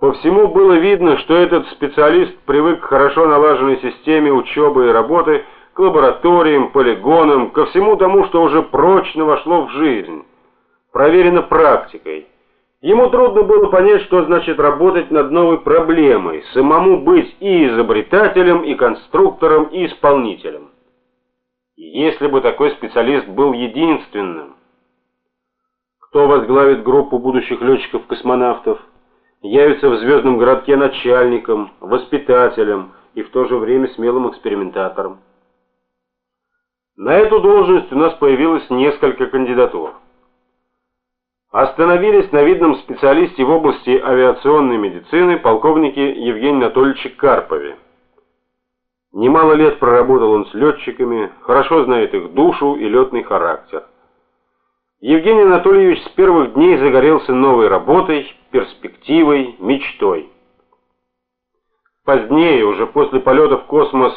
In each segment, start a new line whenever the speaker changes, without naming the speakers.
По всему было видно, что этот специалист привык к хорошо налаженной системе учебы и работы, к лабораториям, полигонам, ко всему тому, что уже прочно вошло в жизнь, проверено практикой. Ему трудно было понять, что значит работать над новой проблемой, самому быть и изобретателем, и конструктором, и исполнителем. Если бы такой специалист был единственным, кто возглавит группу будущих летчиков-космонавтов, явится в звездном городке начальником, воспитателем и в то же время смелым экспериментатором. На эту должность у нас появилось несколько кандидатур. Остановились на видном специалисте в области авиационной медицины полковнике Евгении Анатольевиче Карпове. Немало лет проработал он с летчиками, хорошо знает их душу и летный характер. Евгений Анатольевич с первых дней загорелся новой работой, перспективой, мечтой. Позднее, уже после полета в космос,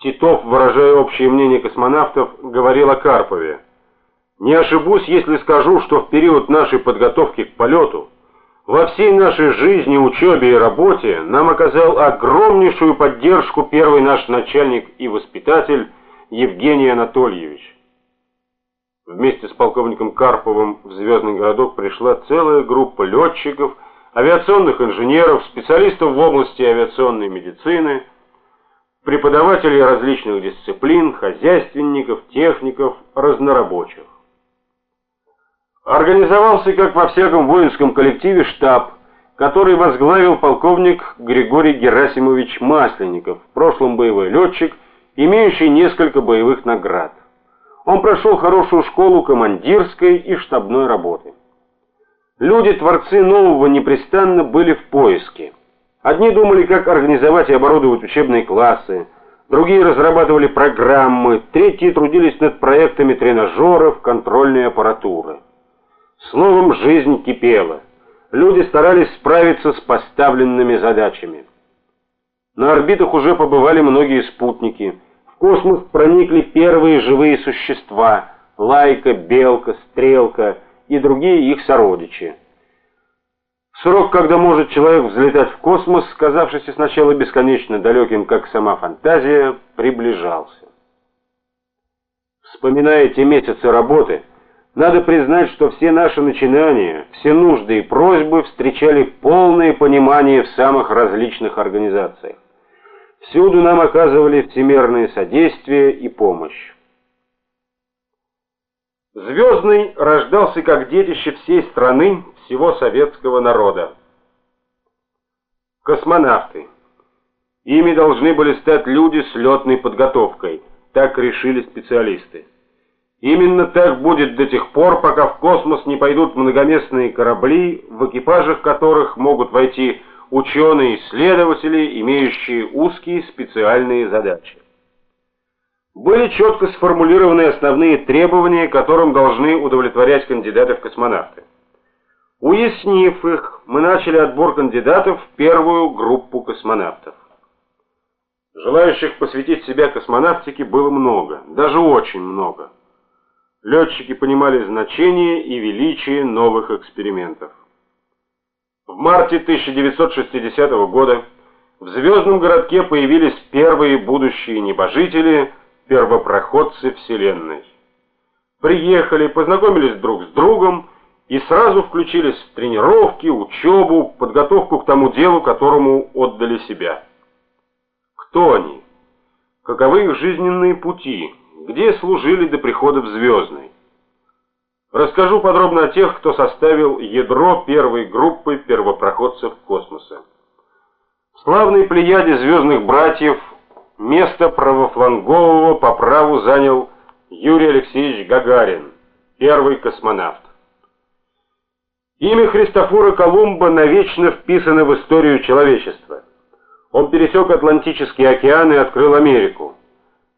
Титов, выражая общее мнение космонавтов, говорил о Карпове. Не ошибусь, если скажу, что в период нашей подготовки к полету, во всей нашей жизни, учебе и работе нам оказал огромнейшую поддержку первый наш начальник и воспитатель Евгений Анатольевич. Вместе с полковником Карповым в Звездный городок пришла целая группа летчиков, авиационных инженеров, специалистов в области авиационной медицины, преподавателей различных дисциплин, хозяйственников, техников, разнорабочих. Организовался, как во всяком воинском коллективе, штаб, который возглавил полковник Григорий Герасимович Масленников, в прошлом боевой летчик, имеющий несколько боевых наград. Он прошел хорошую школу командирской и штабной работы. Люди-творцы нового непрестанно были в поиске. Одни думали, как организовать и оборудовать учебные классы, другие разрабатывали программы, третьи трудились над проектами тренажеров, контрольной аппаратуры. Словом, жизнь кипела. Люди старались справиться с поставленными задачами. На орбитах уже побывали многие спутники. Космос проникли первые живые существа – лайка, белка, стрелка и другие их сородичи. Срок, когда может человек взлетать в космос, казавшийся сначала бесконечно далеким, как сама фантазия, приближался. Вспоминая те месяцы работы – надо признать, что все наши начинания, все нужды и просьбы встречали полное понимание в самых различных организациях. Всюду нам оказывали всемирное содействие и помощь. Звездный рождался как детище всей страны, всего советского народа. Космонавты. Ими должны были стать люди с летной подготовкой, так решили специалисты. Именно так будет до тех пор, пока в космос не пойдут многоместные корабли, в экипажах которых могут войти ученые-исследователи, имеющие узкие специальные задачи. Были четко сформулированы основные требования, которым должны удовлетворять кандидаты в космонавты. Уяснив их, мы начали отбор кандидатов в первую группу космонавтов. Желающих посвятить себя космонавтике было много, даже очень много летчики понимали значение и величие новых экспериментов. В марте 1960 года в звездном городке появились первые будущие небожители, первопроходцы Вселенной. Приехали, познакомились друг с другом и сразу включились в тренировки, учебу, подготовку к тому делу, которому отдали себя. Кто они? Каковы их жизненные пути? где служили до прихода в Звездный. Расскажу подробно о тех, кто составил ядро первой группы первопроходцев космоса. В славной плеяде звездных братьев место правофлангового по праву занял Юрий Алексеевич Гагарин, первый космонавт. Имя Христофора Колумба навечно вписано в историю человечества. Он пересек Атлантический океан и открыл Америку.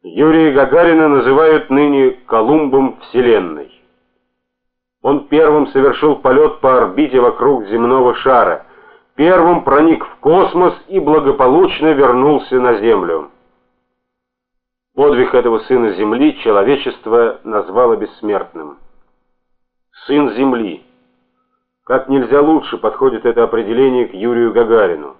Юрия Гагарина называют ныне Колумбом Вселенной. Он первым совершил полет по орбите вокруг земного шара, первым проник в космос и благополучно вернулся на Землю. Подвиг этого сына Земли человечество назвало бессмертным. Сын Земли. Как нельзя лучше подходит это определение к Юрию Гагарину.